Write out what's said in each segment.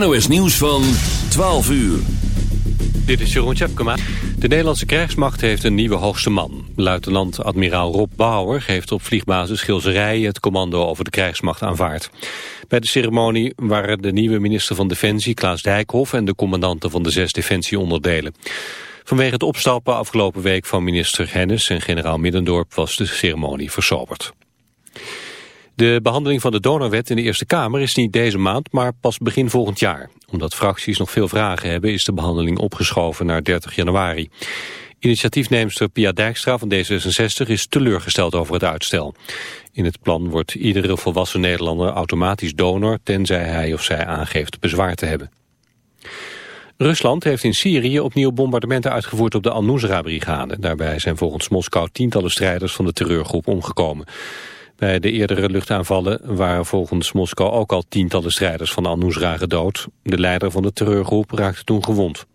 NOS Nieuws van 12 uur. Dit is Jeroen Tjepkema. De Nederlandse krijgsmacht heeft een nieuwe hoogste man. Luitenant-admiraal Rob Bauer heeft op vliegbasis Schilzerij het commando over de krijgsmacht aanvaard. Bij de ceremonie waren de nieuwe minister van Defensie Klaas Dijkhoff en de commandanten van de zes defensieonderdelen. Vanwege het opstappen afgelopen week van minister Hennis en generaal Middendorp was de ceremonie versoberd. De behandeling van de donorwet in de Eerste Kamer is niet deze maand, maar pas begin volgend jaar. Omdat fracties nog veel vragen hebben, is de behandeling opgeschoven naar 30 januari. Initiatiefneemster Pia Dijkstra van D66 is teleurgesteld over het uitstel. In het plan wordt iedere volwassen Nederlander automatisch donor, tenzij hij of zij aangeeft bezwaar te hebben. Rusland heeft in Syrië opnieuw bombardementen uitgevoerd op de Al-Nusra-brigade. Daarbij zijn volgens Moskou tientallen strijders van de terreurgroep omgekomen. Bij de eerdere luchtaanvallen waren volgens Moskou ook al tientallen strijders van Al-Nusra gedood. De leider van de terreurgroep raakte toen gewond.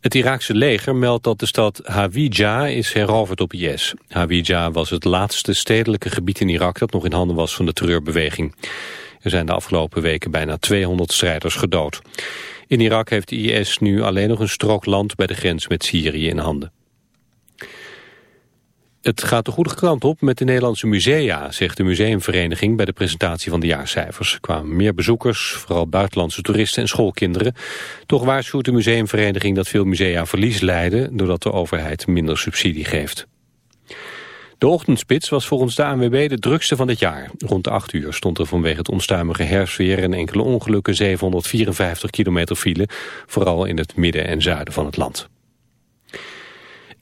Het Iraakse leger meldt dat de stad Hawija is heroverd op IS. Hawija was het laatste stedelijke gebied in Irak dat nog in handen was van de terreurbeweging. Er zijn de afgelopen weken bijna 200 strijders gedood. In Irak heeft IS nu alleen nog een strook land bij de grens met Syrië in handen. Het gaat de goede kant op met de Nederlandse musea, zegt de museumvereniging bij de presentatie van de jaarcijfers. Er kwamen meer bezoekers, vooral buitenlandse toeristen en schoolkinderen. Toch waarschuwt de museumvereniging dat veel musea verlies lijden doordat de overheid minder subsidie geeft. De ochtendspits was volgens de ANWB de drukste van dit jaar. Rond de 8 uur stond er vanwege het onstuimige herfstweer en enkele ongelukken 754 kilometer file, vooral in het midden en zuiden van het land.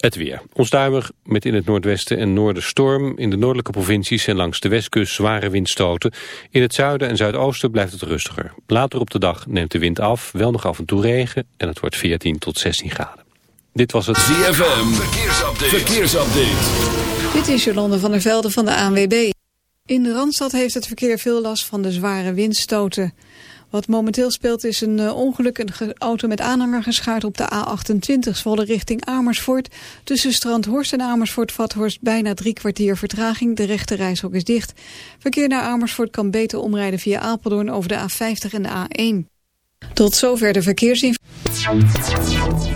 Het weer. Onstuimig met in het noordwesten en noorden storm. In de noordelijke provincies en langs de westkust zware windstoten. In het zuiden en zuidoosten blijft het rustiger. Later op de dag neemt de wind af, wel nog af en toe regen en het wordt 14 tot 16 graden. Dit was het ZFM. Verkeersupdate. Verkeersupdate. Dit is Jolande van der Velde van de ANWB. In de Randstad heeft het verkeer veel last van de zware windstoten. Wat momenteel speelt is een uh, ongeluk. Een auto met aanhanger geschaard op de A28 Zwolle richting Amersfoort. Tussen Strandhorst en Amersfoort-Vathorst bijna drie kwartier vertraging. De rechte reishok is dicht. Verkeer naar Amersfoort kan beter omrijden via Apeldoorn over de A50 en de A1. Tot zover de verkeersinformatie.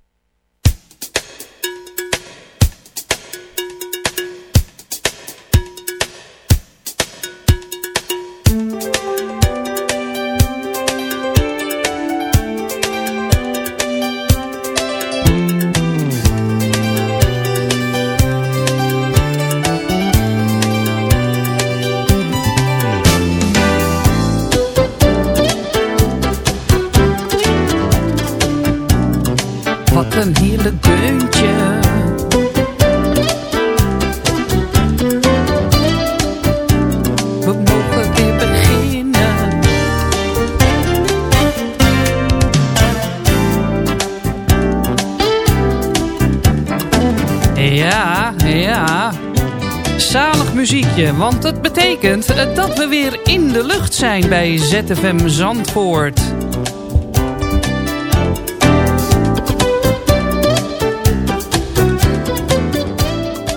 Betekent dat we weer in de lucht zijn bij ZFM Zandvoort.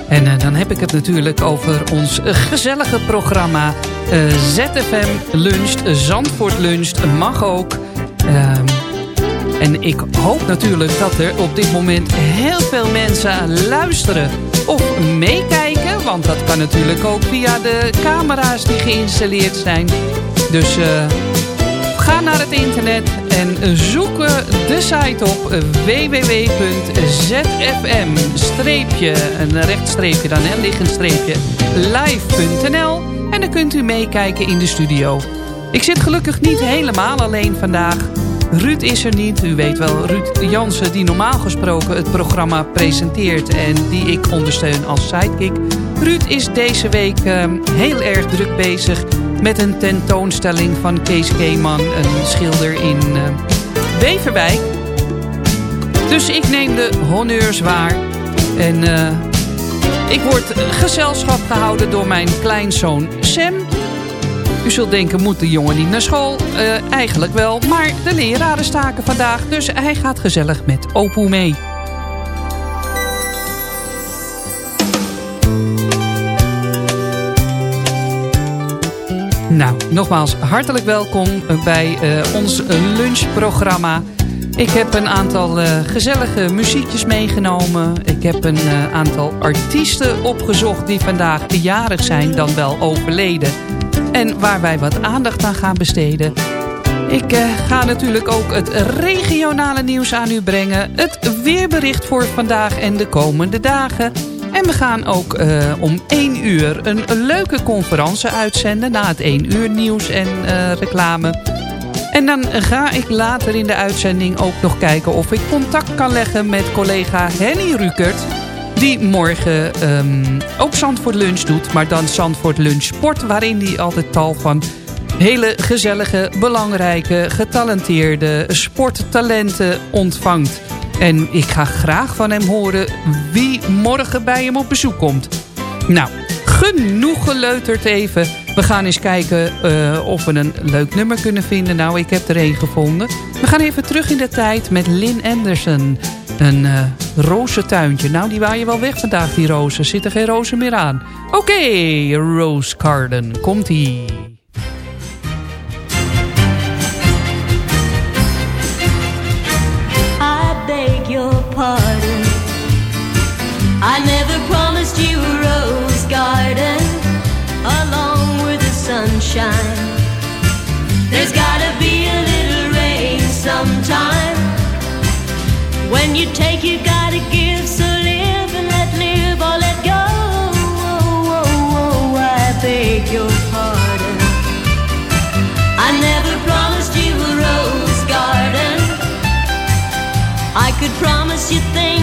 En uh, dan heb ik het natuurlijk over ons gezellige programma uh, ZFM Luncht, Zandvoort Luncht, mag ook. Uh, en ik hoop natuurlijk dat er op dit moment heel veel mensen luisteren of meekijken. Want dat kan natuurlijk ook via de camera's die geïnstalleerd zijn. Dus uh, ga naar het internet en zoek de site op www.zfm een rechtstreepje dan, een liggend streepje, live.nl. En dan kunt u meekijken in de studio. Ik zit gelukkig niet helemaal alleen vandaag. Ruud is er niet. U weet wel, Ruud Jansen die normaal gesproken het programma presenteert... en die ik ondersteun als sidekick. Ruud is deze week uh, heel erg druk bezig met een tentoonstelling van Kees Keeman... een schilder in uh, Beverwijk. Dus ik neem de honneurs waar. En uh, ik word gezelschap gehouden door mijn kleinzoon Sam... U zult denken, moet de jongen niet naar school? Uh, eigenlijk wel, maar de leraren staken vandaag, dus hij gaat gezellig met Opoe mee. Nou, nogmaals hartelijk welkom bij uh, ons lunchprogramma. Ik heb een aantal uh, gezellige muziekjes meegenomen. Ik heb een uh, aantal artiesten opgezocht die vandaag jarig zijn dan wel overleden. En waar wij wat aandacht aan gaan besteden. Ik ga natuurlijk ook het regionale nieuws aan u brengen. Het weerbericht voor vandaag en de komende dagen. En we gaan ook uh, om 1 uur een, leuke conferentie uitzenden... na het 1 uur nieuws en uh, reclame. En dan ga ik later in de uitzending ook nog kijken... of ik contact kan leggen met collega Henny Rukert die morgen um, ook Zandvoort Lunch doet. Maar dan Zandvoort Lunch Sport. Waarin hij altijd tal van hele gezellige, belangrijke, getalenteerde sporttalenten ontvangt. En ik ga graag van hem horen wie morgen bij hem op bezoek komt. Nou, genoeg geleuterd even. We gaan eens kijken uh, of we een leuk nummer kunnen vinden. Nou, ik heb er één gevonden. We gaan even terug in de tijd met Lynn Anderson. Een uh, rozentuintje. Nou, die waaien wel weg vandaag, die rozen. Zitten geen rozen meer aan. Oké, Rose Garden. Komt-ie. I never promised you a rose garden along with the sunshine. There's gotta be a little rain sometime. When you take, you gotta give. So live and let live or let go. Oh, oh, oh, oh I beg your pardon. I never promised you a rose garden. I could promise you things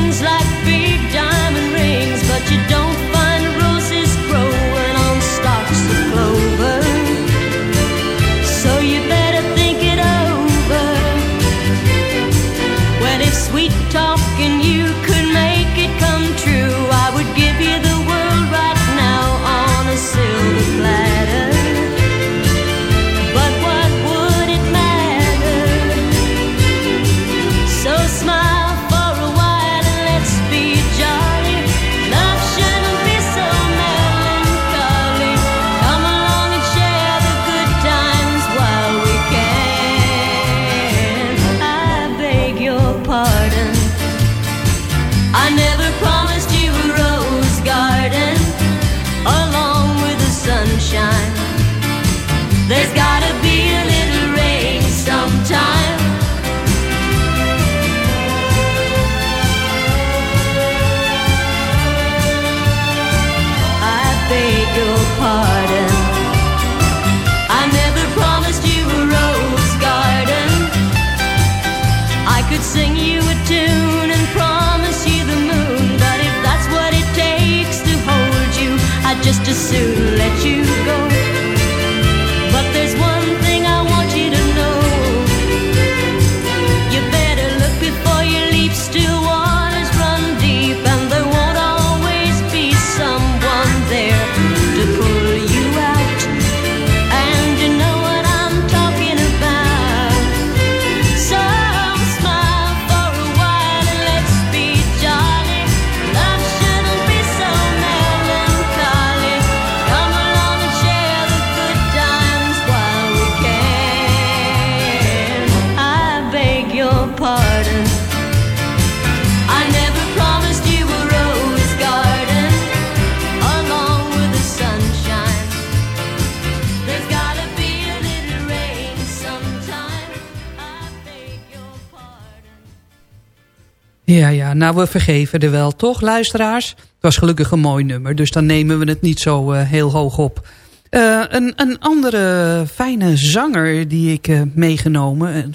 nou we vergeven er wel, toch luisteraars? Het was gelukkig een mooi nummer, dus dan nemen we het niet zo uh, heel hoog op. Uh, een, een andere fijne zanger die ik uh, meegenomen,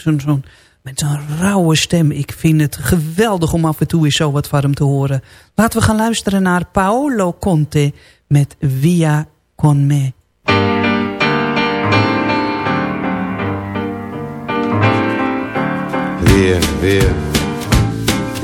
met zo'n rauwe stem. Ik vind het geweldig om af en toe eens zo wat van hem te horen. Laten we gaan luisteren naar Paolo Conte met Via Con Me. Via, via,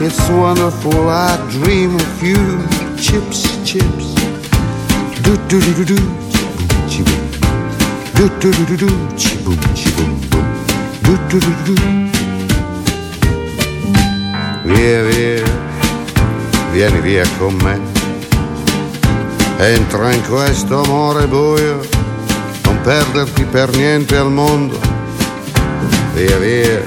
it's wonderful. I dream of you, chips, chips. Do do do do do, chiboom, do do do do do, chiboom, chiboom, boom, do do do do. Via, via, vieni via con me Entra in questo amore buio, non perderti per niente al mondo. Via via,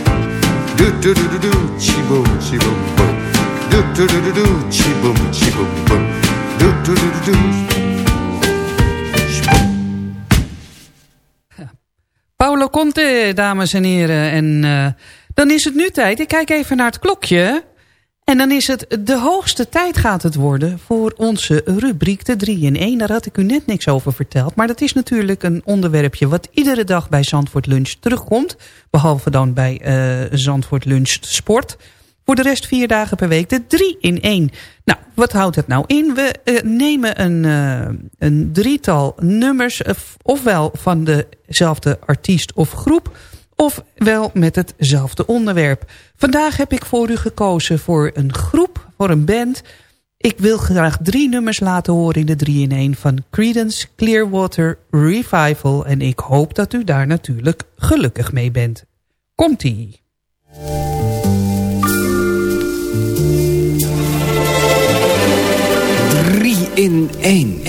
Do do do do do, chi boom, chi boom boom. Do do do do do, chi boom, chi boom boom. Do do do do do. Paolo Conte, dames en heren. En uh, dan is het nu tijd. Ik kijk even naar het klokje. En dan is het de hoogste tijd gaat het worden voor onze rubriek de 3 in 1. Daar had ik u net niks over verteld. Maar dat is natuurlijk een onderwerpje wat iedere dag bij Zandvoort Lunch terugkomt. Behalve dan bij uh, Zandvoort Lunch Sport. Voor de rest vier dagen per week de 3 in 1. Nou, wat houdt het nou in? We uh, nemen een, uh, een drietal nummers, ofwel van dezelfde artiest of groep ofwel met hetzelfde onderwerp. Vandaag heb ik voor u gekozen voor een groep, voor een band. Ik wil graag drie nummers laten horen in de 3 in 1 van Creedence Clearwater Revival. En ik hoop dat u daar natuurlijk gelukkig mee bent. Komt-ie! Drie in 1.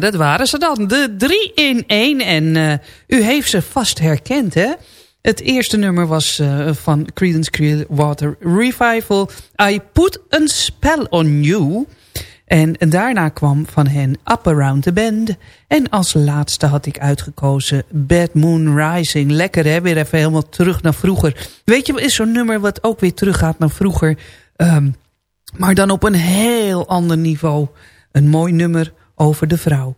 1. Ja, dat waren ze dan. De 3 in 1. En uh, u heeft ze vast herkend, hè? Het eerste nummer was uh, van Creedence Clearwater Revival. I Put a Spell on You. En daarna kwam van hen Up Around the Bend. En als laatste had ik uitgekozen Bad Moon Rising. Lekker hè, weer even helemaal terug naar vroeger. Weet je, is zo'n nummer wat ook weer teruggaat naar vroeger. Um, maar dan op een heel ander niveau. Een mooi nummer over de vrouw.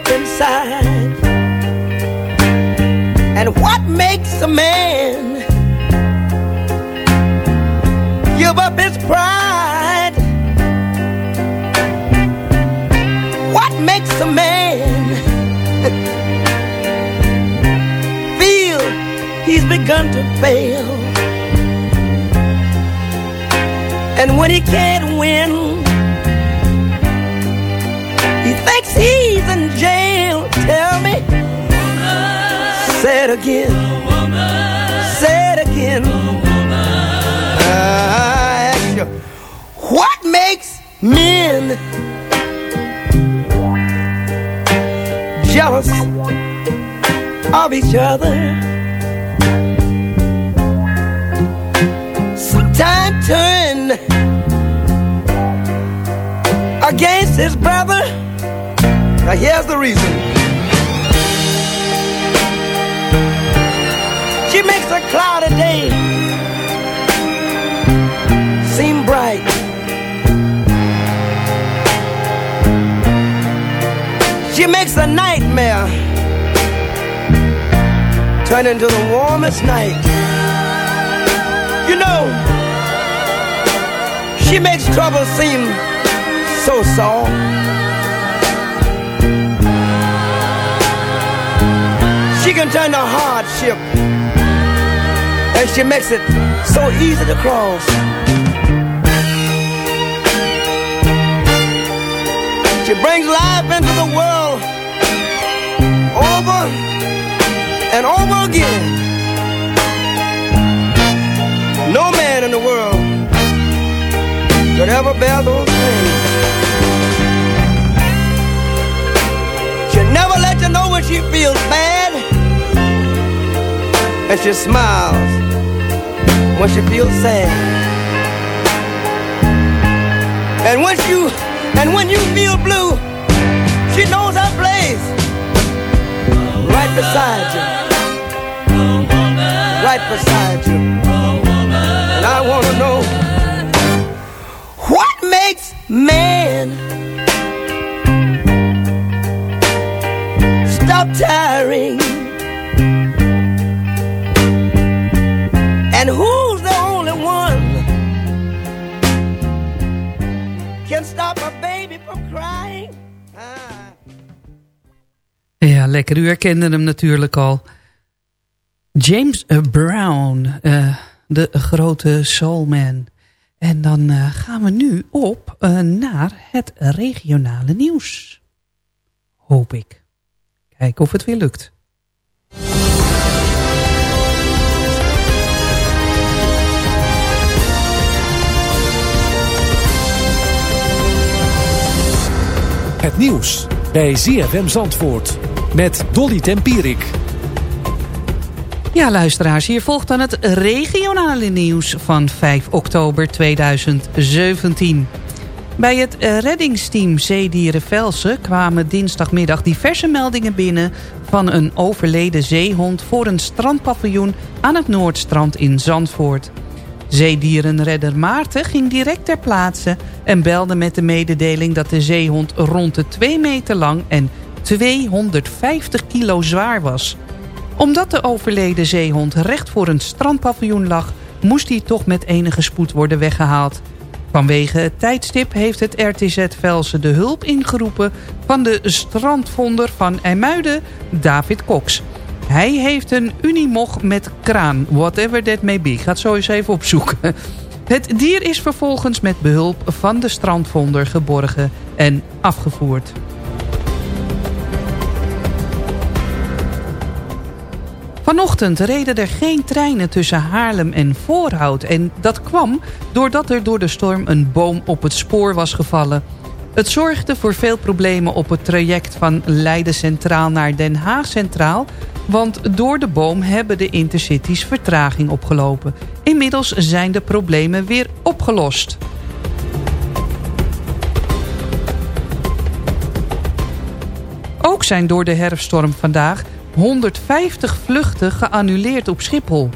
Up inside. And what makes a man give up his pride? What makes a man feel he's begun to fail? And when he can't win, he's in jail. Tell me. Say it again. Say it again. I ask you, what makes men jealous of each other? Sometimes turn against his brother now here's the reason. She makes a cloudy day seem bright. She makes a nightmare turn into the warmest night. You know, she makes trouble seem so soft. And she makes it so easy to cross. She brings life into the world over and over again. No man in the world could ever bear those things. She never lets you know when she feels bad and she smiles when she feels sad. And when you and when you feel blue, she knows her place right beside you, right beside you. And I want to know what makes man stop tiring lekker. U herkende hem natuurlijk al. James Brown, uh, de grote soulman. En dan uh, gaan we nu op uh, naar het regionale nieuws. Hoop ik. Kijken of het weer lukt. Het nieuws bij ZFM Zandvoort met Dolly Tempierik. Ja, luisteraars, hier volgt dan het regionale nieuws van 5 oktober 2017. Bij het reddingsteam Zeedieren Velsen kwamen dinsdagmiddag diverse meldingen binnen... van een overleden zeehond voor een strandpaviljoen aan het Noordstrand in Zandvoort. Zeedierenredder Maarten ging direct ter plaatse en belde met de mededeling dat de zeehond rond de 2 meter lang en 250 kilo zwaar was. Omdat de overleden zeehond recht voor een strandpaviljoen lag... moest hij toch met enige spoed worden weggehaald. Vanwege het tijdstip heeft het RTZ Velsen de hulp ingeroepen... van de strandvonder van IJmuiden, David Cox. Hij heeft een Unimog met kraan, whatever that may be. Ik ga het zo eens even opzoeken. Het dier is vervolgens met behulp van de strandvonder geborgen en afgevoerd. Vanochtend reden er geen treinen tussen Haarlem en Voorhout. En dat kwam doordat er door de storm een boom op het spoor was gevallen. Het zorgde voor veel problemen op het traject van Leiden Centraal naar Den Haag Centraal... want door de boom hebben de intercities vertraging opgelopen. Inmiddels zijn de problemen weer opgelost. Ook zijn door de herfststorm vandaag 150 vluchten geannuleerd op Schiphol.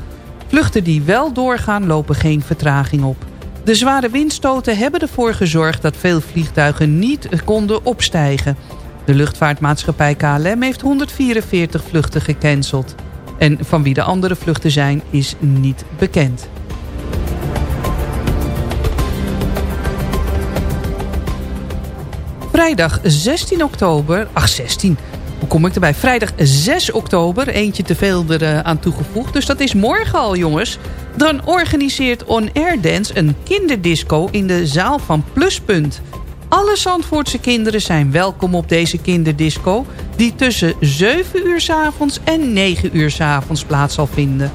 Vluchten die wel doorgaan lopen geen vertraging op. De zware windstoten hebben ervoor gezorgd dat veel vliegtuigen niet konden opstijgen. De luchtvaartmaatschappij KLM heeft 144 vluchten gecanceld. En van wie de andere vluchten zijn is niet bekend. Vrijdag 16 oktober, ach 16, hoe kom ik erbij? Vrijdag 6 oktober, eentje te veel eraan toegevoegd. Dus dat is morgen al, jongens. Dan organiseert On Air Dance een kinderdisco in de zaal van Pluspunt. Alle Zandvoortse kinderen zijn welkom op deze kinderdisco... die tussen 7 uur s avonds en 9 uur s avonds plaats zal vinden.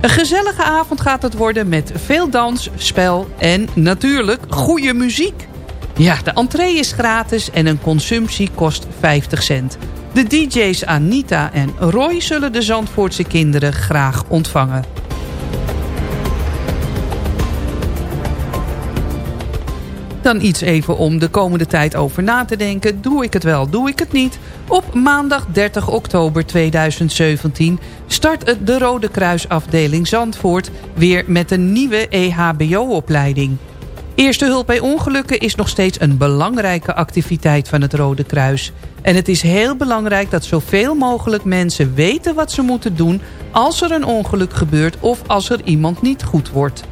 Een gezellige avond gaat het worden met veel dans, spel en natuurlijk goede muziek. Ja, de entree is gratis en een consumptie kost 50 cent. De DJ's Anita en Roy zullen de Zandvoortse kinderen graag ontvangen. Dan iets even om de komende tijd over na te denken. Doe ik het wel, doe ik het niet? Op maandag 30 oktober 2017 start de Rode Kruisafdeling Zandvoort... weer met een nieuwe EHBO-opleiding. Eerste hulp bij ongelukken is nog steeds een belangrijke activiteit van het Rode Kruis. En het is heel belangrijk dat zoveel mogelijk mensen weten wat ze moeten doen... als er een ongeluk gebeurt of als er iemand niet goed wordt.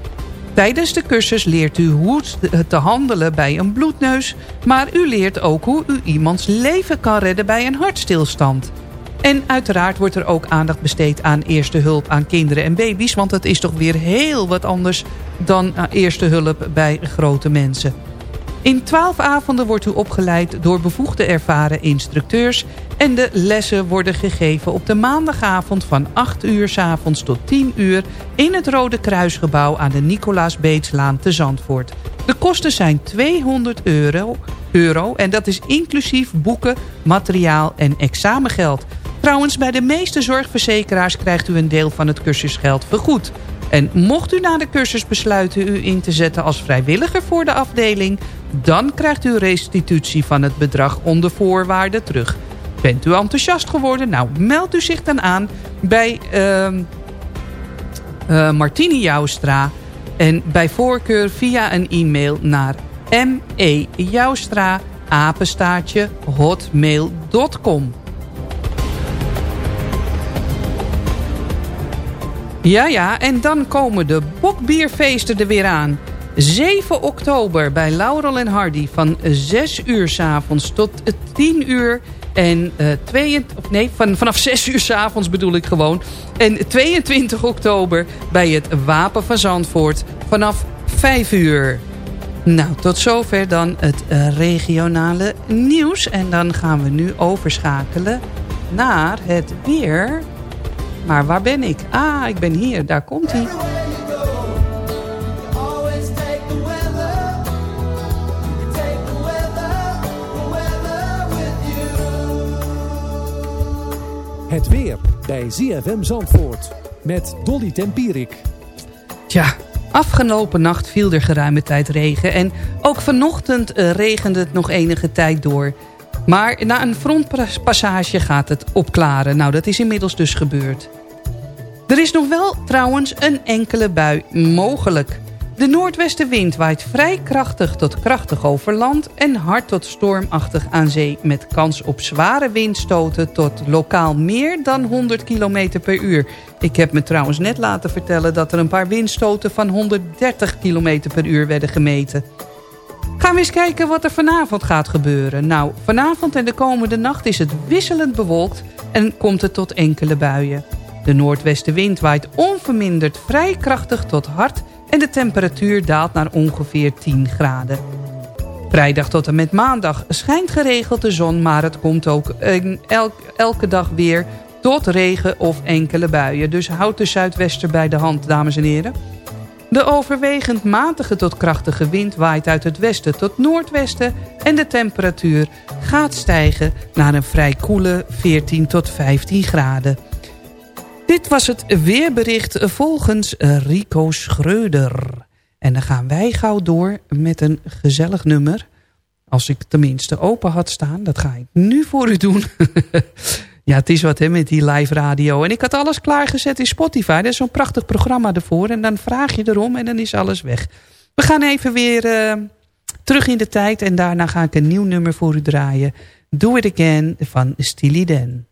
Tijdens de cursus leert u hoe te handelen bij een bloedneus... maar u leert ook hoe u iemands leven kan redden bij een hartstilstand. En uiteraard wordt er ook aandacht besteed aan eerste hulp aan kinderen en baby's... want dat is toch weer heel wat anders dan eerste hulp bij grote mensen. In twaalf avonden wordt u opgeleid door bevoegde ervaren instructeurs... en de lessen worden gegeven op de maandagavond van 8 uur s avonds tot 10 uur... in het Rode Kruisgebouw aan de Nicolaas Beetslaan te Zandvoort. De kosten zijn 200 euro, euro en dat is inclusief boeken, materiaal en examengeld. Trouwens, bij de meeste zorgverzekeraars krijgt u een deel van het cursusgeld vergoed... En mocht u na de cursus besluiten u in te zetten als vrijwilliger voor de afdeling... dan krijgt u restitutie van het bedrag onder voorwaarden terug. Bent u enthousiast geworden? Nou, meld u zich dan aan bij uh, uh, Martine Joustra... en bij voorkeur via een e-mail naar mejoustra apenstaartje hotmail.com. Ja, ja, en dan komen de bokbierfeesten er weer aan. 7 oktober bij Laurel en Hardy van 6 uur s avonds tot 10 uur. En uh, eh, 22, nee, van, vanaf 6 uur s avonds bedoel ik gewoon. En 22 oktober bij het Wapen van Zandvoort vanaf 5 uur. Nou, tot zover dan het uh, regionale nieuws. En dan gaan we nu overschakelen naar het weer maar waar ben ik? Ah, ik ben hier. Daar komt hij. Het weer bij ZFM Zandvoort met Dolly Tempierik. Tja, afgelopen nacht viel er geruime tijd regen... en ook vanochtend eh, regende het nog enige tijd door... Maar na een frontpassage gaat het opklaren. Nou, dat is inmiddels dus gebeurd. Er is nog wel trouwens een enkele bui mogelijk. De noordwestenwind waait vrij krachtig tot krachtig over land... en hard tot stormachtig aan zee... met kans op zware windstoten tot lokaal meer dan 100 km per uur. Ik heb me trouwens net laten vertellen... dat er een paar windstoten van 130 km per uur werden gemeten. Gaan we eens kijken wat er vanavond gaat gebeuren. Nou, vanavond en de komende nacht is het wisselend bewolkt... en komt het tot enkele buien. De noordwestenwind waait onverminderd vrij krachtig tot hard en de temperatuur daalt naar ongeveer 10 graden. Vrijdag tot en met maandag schijnt geregeld de zon... maar het komt ook elke dag weer tot regen of enkele buien. Dus houd de zuidwester bij de hand, dames en heren. De overwegend matige tot krachtige wind waait uit het westen tot noordwesten... en de temperatuur gaat stijgen naar een vrij koele 14 tot 15 graden. Dit was het weerbericht volgens Rico Schreuder. En dan gaan wij gauw door met een gezellig nummer. Als ik tenminste open had staan, dat ga ik nu voor u doen. ja, het is wat hè, met die live radio. En ik had alles klaargezet in Spotify. Dat is zo'n prachtig programma ervoor. En dan vraag je erom en dan is alles weg. We gaan even weer uh, terug in de tijd. En daarna ga ik een nieuw nummer voor u draaien. Do It Again van Steely Dan.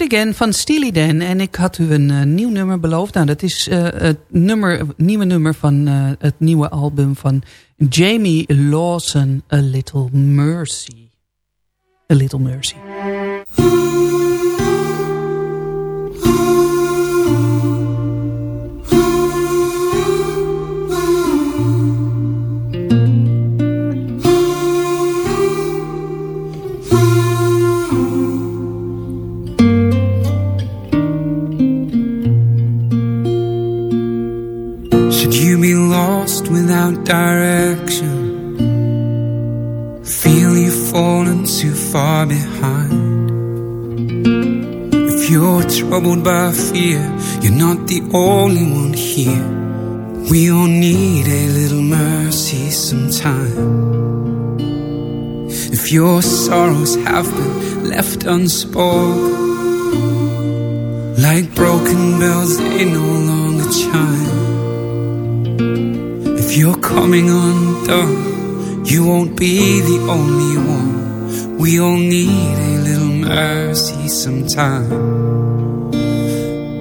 It Again van Steely Dan. En ik had u een uh, nieuw nummer beloofd. Nou, dat is uh, het nummer, nieuwe nummer van uh, het nieuwe album van Jamie Lawson, A Little Mercy. A Little Mercy. Direction. Feel you've fallen too far behind. If you're troubled by fear, you're not the only one here. We all need a little mercy sometime. If your sorrows have been left unspoken, like broken bells, they no longer chime. Coming undone, you won't be the only one. We all need a little mercy sometime.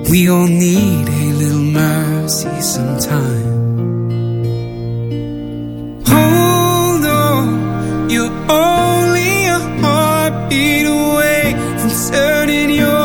We all need a little mercy sometime. Hold on, you're only a heartbeat away from turning your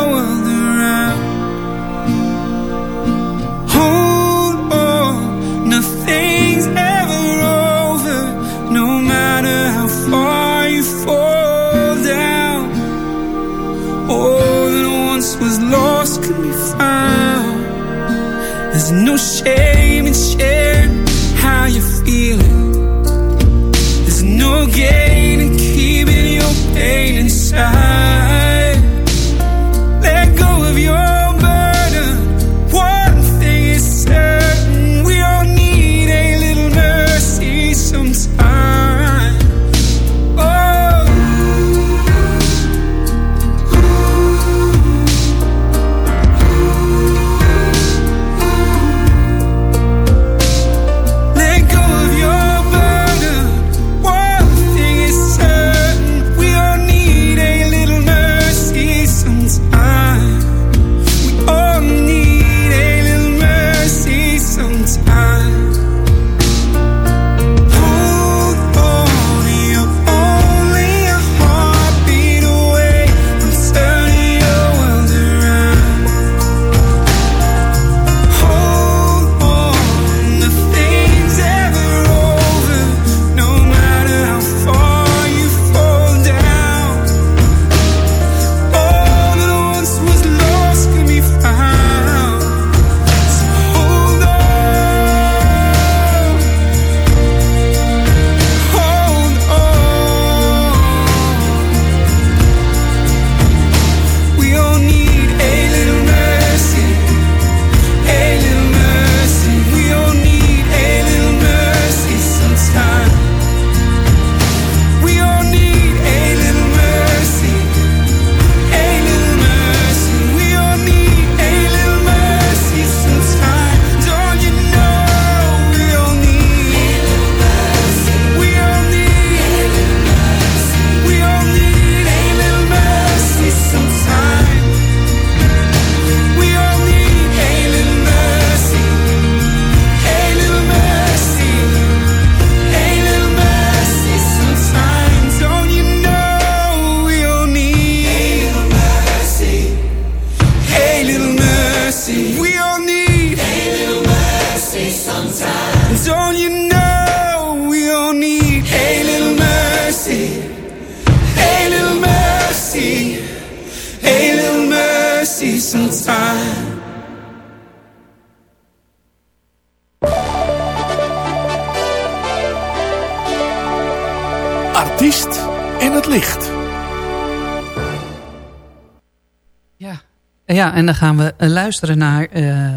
ja, en dan gaan we eh, luisteren naar uh,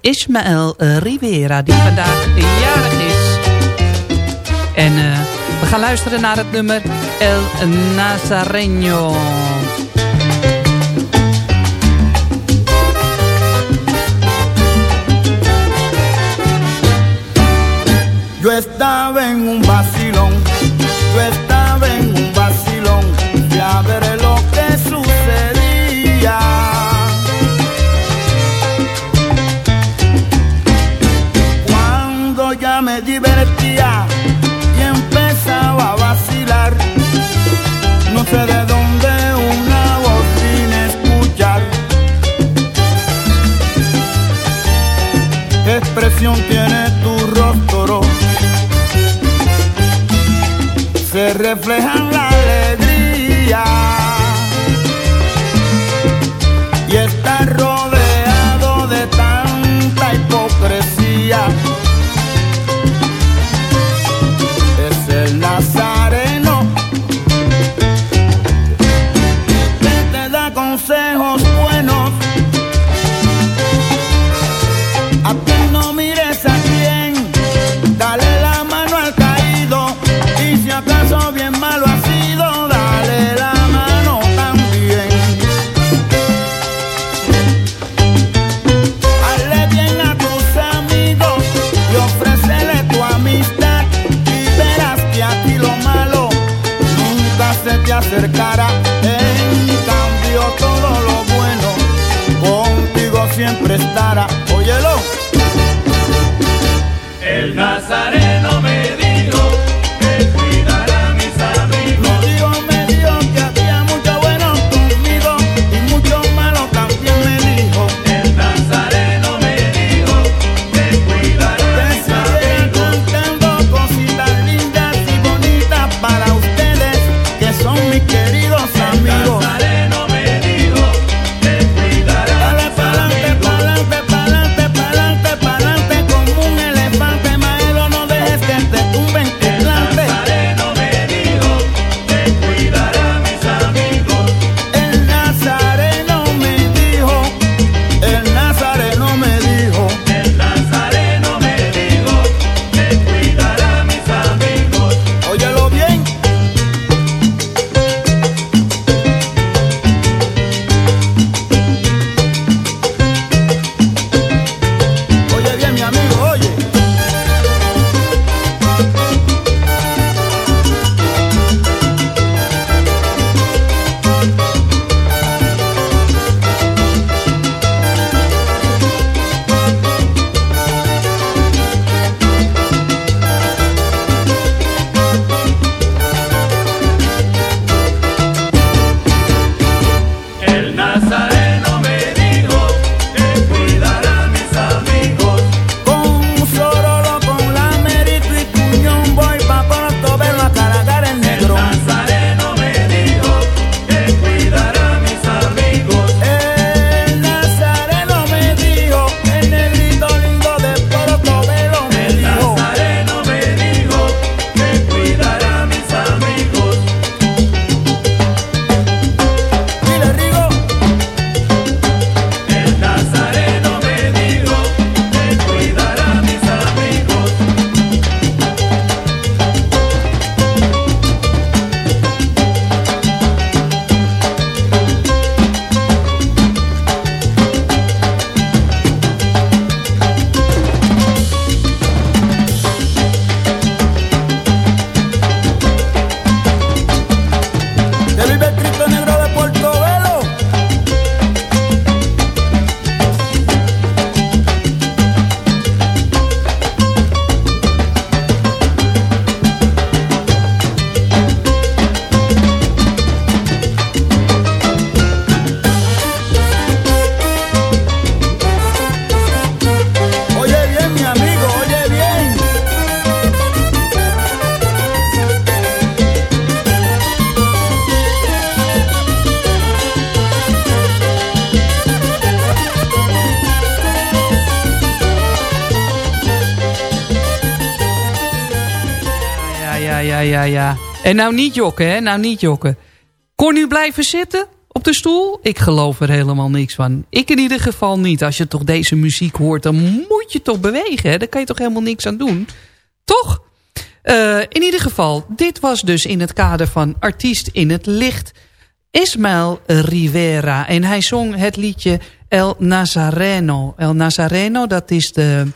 Ismael eh, Rivera, die vandaag jarig is. En we gaan luisteren naar het nummer El Nazareño. Yo estaba en un vacilón, yo tiene tu rostro. Se refleja en la alegría. En nou niet jokken, hè? Nou niet jokken. Kon u blijven zitten op de stoel? Ik geloof er helemaal niks van. Ik in ieder geval niet. Als je toch deze muziek hoort, dan moet je toch bewegen, hè? Daar kan je toch helemaal niks aan doen? Toch? Eh, in ieder geval, dit was dus in het kader van Artiest in het Licht... Ismael Rivera. En hij zong het liedje El Nazareno. El Nazareno, dat is de,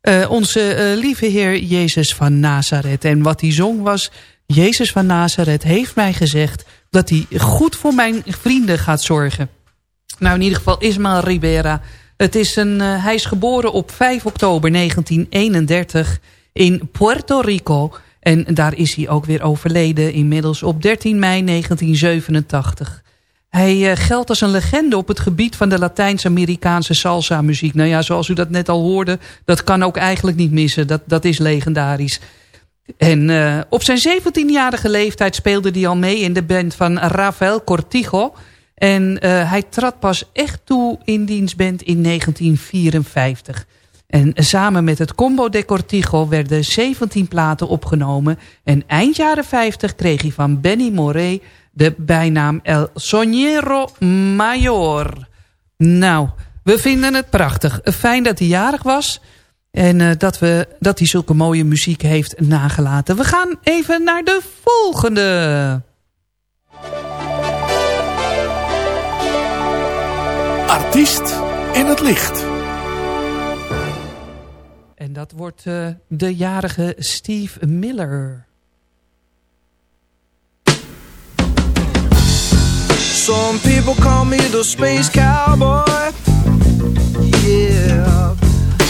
eh, onze eh, lieve Heer Jezus van Nazareth. En wat hij zong was... Jezus van Nazareth heeft mij gezegd... dat hij goed voor mijn vrienden gaat zorgen. Nou, in ieder geval Ismael Rivera. Het is een, eh, hij is geboren op 5 oktober 1931 in Puerto Rico... En daar is hij ook weer overleden, inmiddels op 13 mei 1987. Hij uh, geldt als een legende op het gebied van de Latijns-Amerikaanse salsa-muziek. Nou ja, zoals u dat net al hoorde, dat kan ook eigenlijk niet missen. Dat, dat is legendarisch. En uh, op zijn 17-jarige leeftijd speelde hij al mee in de band van Rafael Cortijo. En uh, hij trad pas echt toe in dienstband in 1954. En samen met het Combo de Cortijo werden 17 platen opgenomen. En eind jaren 50 kreeg hij van Benny Moré de bijnaam El Sonero Mayor. Nou, we vinden het prachtig. Fijn dat hij jarig was. En uh, dat, we, dat hij zulke mooie muziek heeft nagelaten. We gaan even naar de volgende. Artiest in het licht. En dat wordt uh, de jarige Steve Miller. Some people call me the space cowboy. Yeah.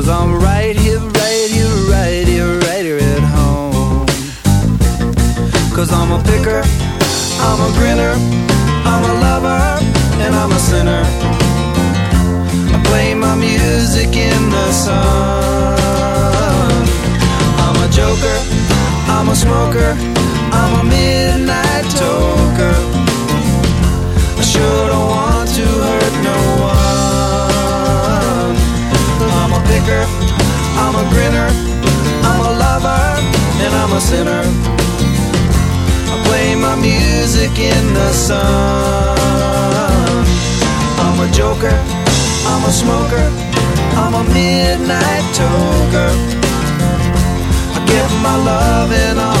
Cause I'm right here, right here, right here, right here at home. Cause I'm a picker, I'm a grinner, I'm a lover, and I'm a sinner. I play my music in the sun. I'm a joker, I'm a smoker, I'm a midnight toker. I'm a I'm a grinner, I'm a lover, and I'm a sinner. I play my music in the sun. I'm a joker, I'm a smoker, I'm a midnight toker. I get my loving on the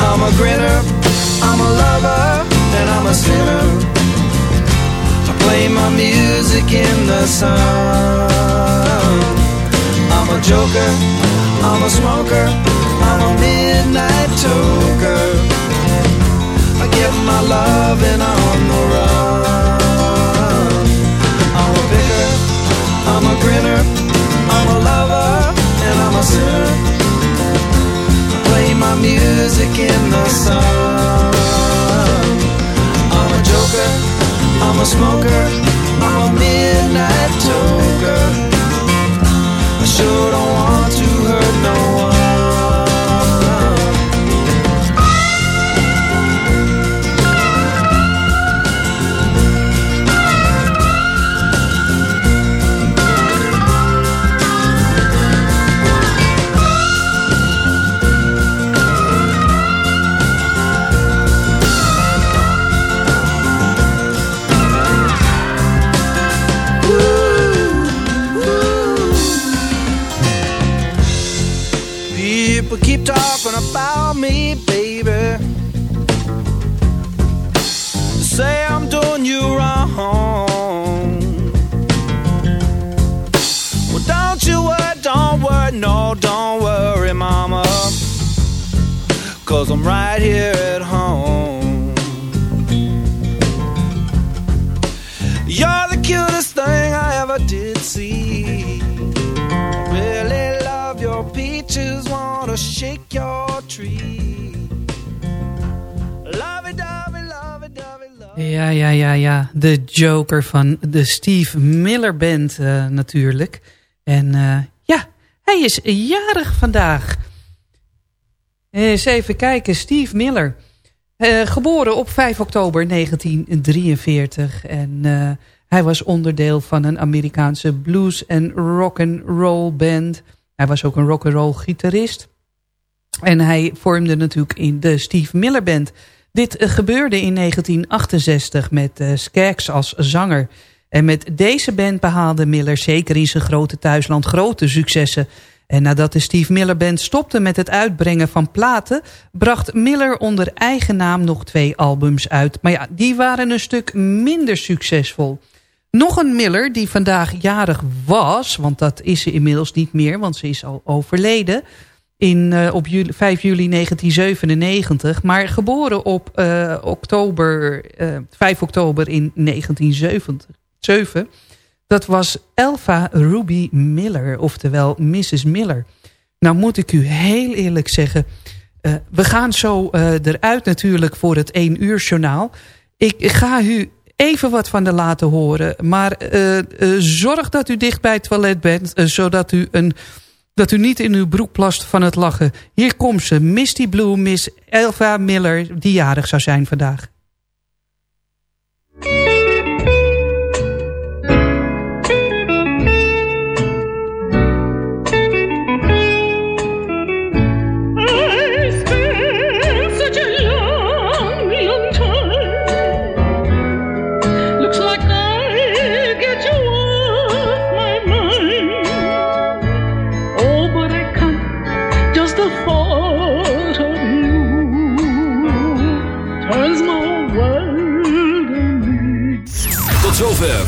I'm a grinner, I'm a lover, and I'm a sinner. I play my music in the sun. I'm a joker, I'm a smoker, I'm a midnight toker. I get my loving on the run. Smoker, Ja, ja, ja, ja. De Joker van de Steve Miller Band uh, natuurlijk. En uh, ja, hij is jarig vandaag. Eens even kijken, Steve Miller. Uh, geboren op 5 oktober 1943. En hij was onderdeel van een Amerikaanse blues- en rock'n'roll band. Hij was ook een rock'n'roll gitarist. En hij vormde natuurlijk in de Steve Miller Band... Dit eh, gebeurde in 1968 met uh, als zanger. En met deze band behaalde Miller zeker in zijn grote thuisland grote successen. En nadat de Steve Miller Band stopte met het uitbrengen van platen... bracht Miller onder eigen naam nog twee albums uit. Maar ja, die waren een stuk minder succesvol. Nog een Miller die vandaag jarig was... want dat is ze inmiddels niet meer, want ze is al overleden in, uh, op juli, 5 juli 1997. Maar geboren op uh, oktober, uh, 5 oktober in 1907. Dat was Elva Ruby Miller, oftewel Mrs. Miller. Nou moet ik u heel eerlijk zeggen... We gaan zo eruit natuurlijk voor het 1 uur journaal. Ik ga u even wat van de laten horen. Maar zorg dat u dicht bij het toilet bent... zodat u een dat u niet in uw broek plast van het lachen. Hier komt ze, Misty Blue, Miss Elva Miller, die jarig zou zijn vandaag.